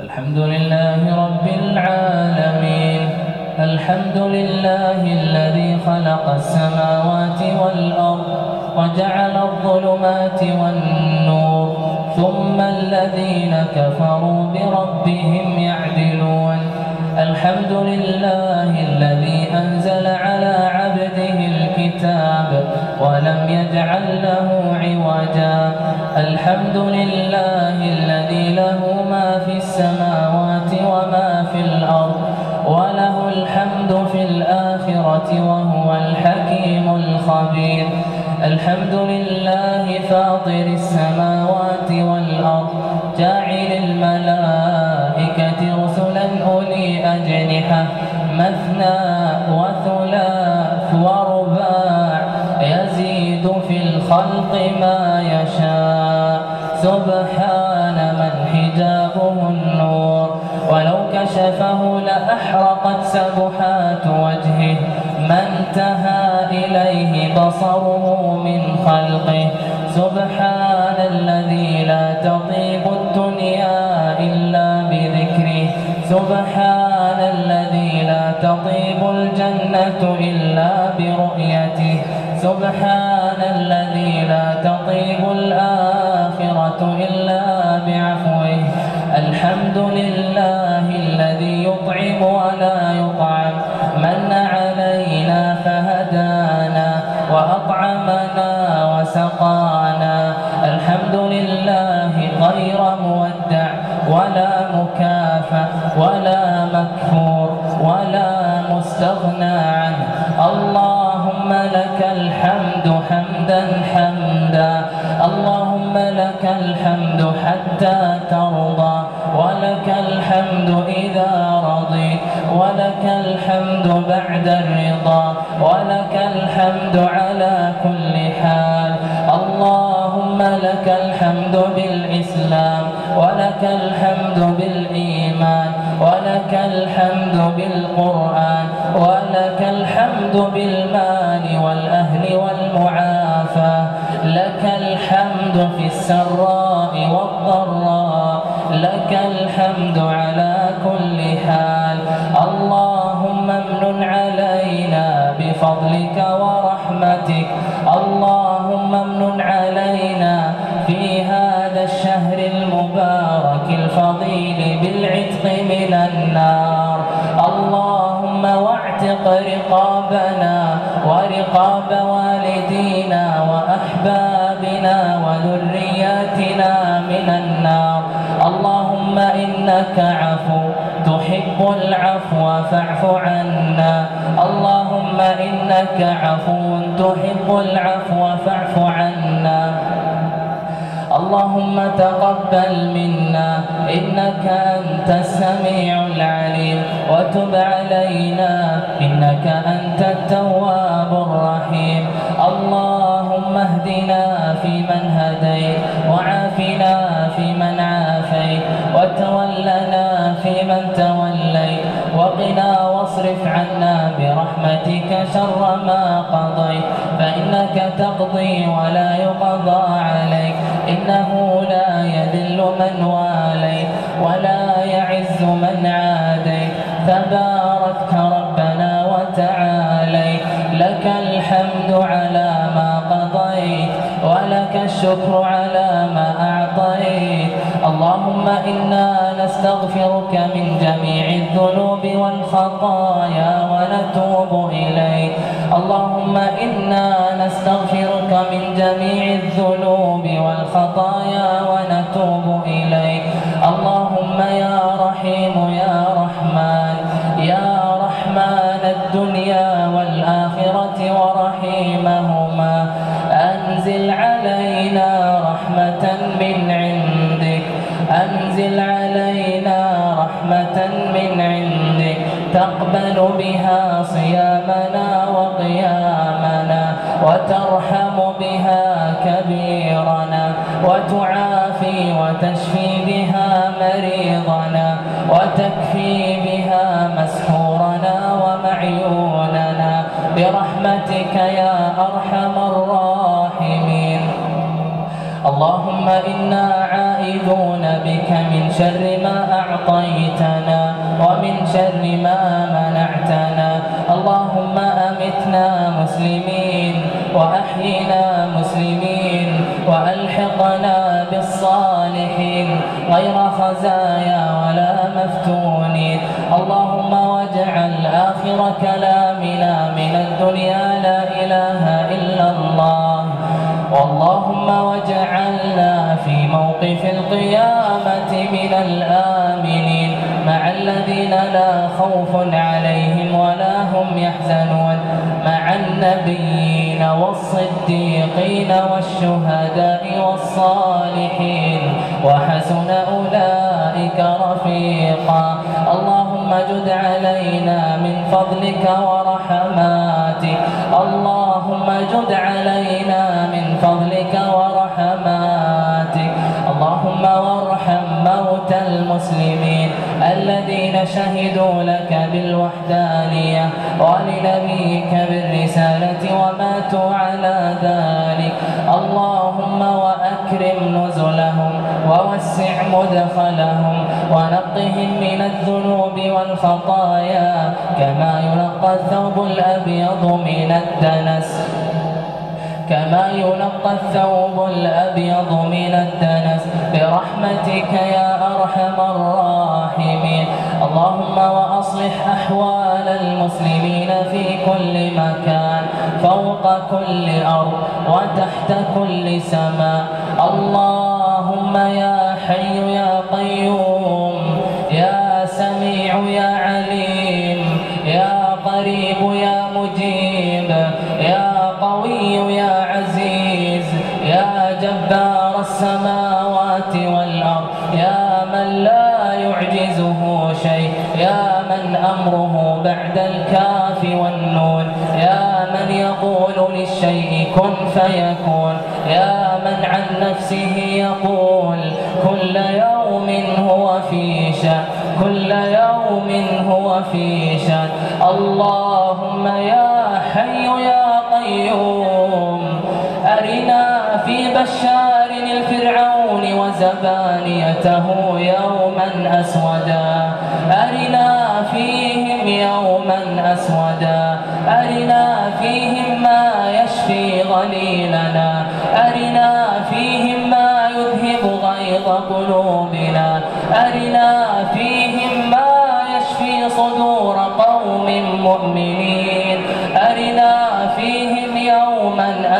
الحمد لله رب العالمين. الحمد لله الذي خلق السماوات والأرض وجعل الظلمات والنور ثم الذين كفروا بربهم يعدلون. الحمد لله الذي أنزل على عبده الكتاب ولم يجعل له عوجا. الحمد لله الذي له ما في السماوات وما في الأرض وله الحمد في الآخرة وهو الحكيم الخبير. الحمد لله فاطر السماوات والأرض جاعل الملائكة رسلا أولي أجنحة مثنى وثلاث في الخلق ما يشاء. سبحان من حجابه النور. ولو كشفه لأحرقت سبحات وجهه. ما انتهى إليه بصره من خلقه. سبحان الذي لا تطيب الدنيا إلا بذكره. سبحان الذي لا تطيب الجنة إلا برؤيته. سبحان الذي لا تطيب الآخرة إلا بعفوه. الحمد لله الذي يطعم ولا يطعم. من علينا فهدانا وأطعمنا وسقانا. الحمد لله غير مودع ولا مكافى ولا مكفور ولا مستغنى عنه. اللهم لك الحمد حمدا حمدا. اللهم لك الحمد حتى ترضى ولك الحمد إذا رضيت ولك الحمد بعد الرضا ولك الحمد على كل حال. اللهم لك الحمد بالإسلام ولك الحمد بالإيمان ولك الحمد بالقرآن ولك الحمد بالمال والأهل والمعافاة لك الحمد في السراء والضراء لك الحمد على كل حال. اللهم امن علينا بفضلك ورحمتك اللهم امن علينا النار. اللهم واعتق رقابنا ورقاب والدينا وأحبابنا وذرياتنا من النار. اللهم إنك عفو تحب العفو فاعف عنا. اللهم إنك عفو تحب العفو فاعف عنا. اللهم تقبل منا إنك أنت السميع العليم وتب علينا إنك أنت التواب الرحيم اللهم اهدنا فيمن هديت وعافنا فيمن عافيت وتولنا فيمن توليت وقنا واصرف عنا برحمتك شر ما قضيت. فإنك تقضي ولا يقضى عليك. إنه لا يذل من واليت ولا يعز من عاديت. تباركت ربنا وتعاليت. لك الحمد قضيت ولك الشكر على ما أعطيت. اللهم إنا نستغفرك من جميع الذنوب والخطايا ونتوب إليك. اللهم إنا نستغفرك من جميع الذنوب والخطايا ونتوب إليك. تقبل بها صيامنا وقيامنا وترحم بها كبيرنا وتعافي وتشفي بها مريضنا وتكفي بها مسحورنا ومعيوننا برحمتك يا أرحم الراحمين. اللهم إنا عائذون بك من شر ما أعطيتنا ومن شر ما منعتنا. اللهم أمتنا مسلمين وأحينا مسلمين وألحقنا بالصالحين غير خزايا ولا مفتونين. اللهم واجعل آخر كلامنا من الدنيا لا إله إلا الله. اللهم واجعلنا في موقف القيامة من الآمنين. مع الذين لا خوف عليهم ولا هم يحزنون مع النبيين والصديقين والشهداء والصالحين وحسن أولئك رفيقا. اللهم جد علينا من فضلك ورحماتك. المسلمين الذين شهدوا لك بالوحدانية ولنبيك بالرسالة وماتوا على ذلك. اللهم وأكرم نزلهم ووسع مدخلهم ونقهم من الذنوب والخطايا كما ينقى الثوب الأبيض من الدنس. كما ينقى الثوب الأبيض من الدنس برحمتك يا أرحم الراحمين. اللهم وأصلح أحوال المسلمين في كل مكان فوق كل أرض وتحت كل سماء. اللهم يا حي يا قيوم يا سميع يا عليم يا قريب يا مجيب يا قوي يا عزيز يا جبار السماوات والأرض يا من لا يعجزه شيء يا من أمره بعد الكاف والنون يا من يقول للشيء كن فيكون يا من عن نفسه يقول كل يوم هو في شأن كل يوم هو في شأن. اللهم يا حي يا قيوم أرنا في بشار الفرعون وزبانيته يوما أسودا. أرنا فيهم يوما أسودا. أرنا فيهم ما يشفي غليلنا. أرنا فيهم ما يذهب غيظ قلوبنا. أرنا فيهم ما يشفي صدور قوم مؤمنين.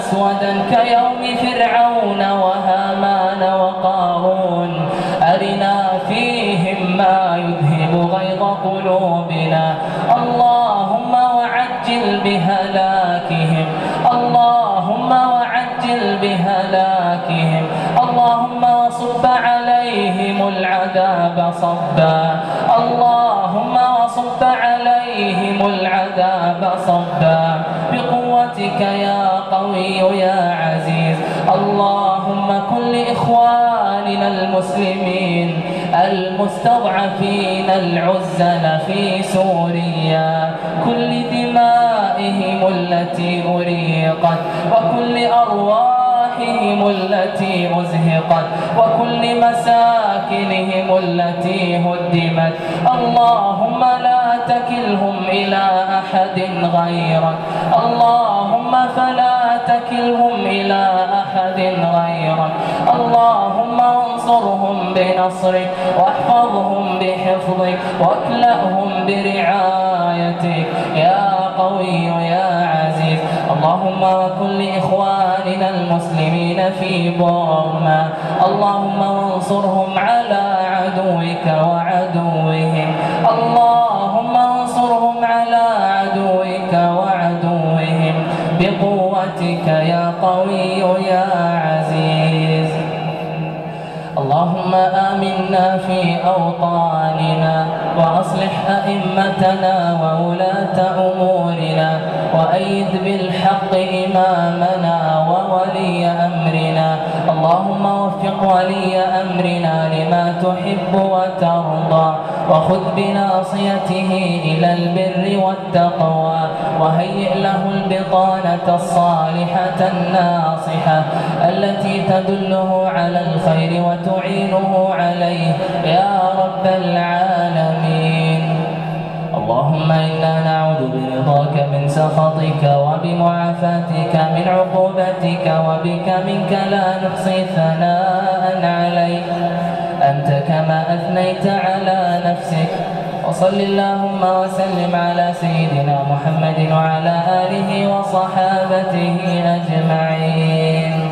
أسودا كيوم فرعون وهامان وقارون أرنا فيهم ما يذهب غيظ قلوبنا اللهم وعجل بهلاكهم اللهم وعجل بهلاكهم اللهم وصب عليهم العذاب صبا اللهم وصب عليهم العذاب صبا بقوتك يا قوي يا عزيز. اللهم كن لإخواننا المسلمين المستضعفين العزل في سوريا. كل دمائهم التي أريقت وكل أرواحهم التي أزهقت وكل مساكنهم التي هدمت. اللهم لا تكلهم إلى أحد غيرك. اللهم فلا تكلهم إلى أحد غيرك. اللهم انصرهم بنصرك واحفظهم بحفظك واكلأهم برعايتك. يا قوي يا عزيز اللهم وكن لإخواننا المسلمين في بورما. اللهم وانصرهم على عدوك وعدوهم. اللهم بقوتك يا قوي يا عزيز. اللهم آمنا في أوطاننا وأصلح أئمتنا وولاة أمورنا وأيد بالحق إمامنا وولي أمرنا. اللهم وفق ولي أمرنا لما تحب وترضى. وخذ بناصيته إلى البر والتقوى وهيئ له البطانة الصالحة الناصحة التي تدله على الخير وتعينه عليه. يا رب العالمين. اللهم إنا نعوذ برضاك من سخطك وبمعافاتك من عقوبتك وبك منك لا نحصي ثناء عليك. أنت كما أثنيت على نفسك. وصل اللهم وسلم على سيدنا محمد وعلى آله وصحابته أجمعين.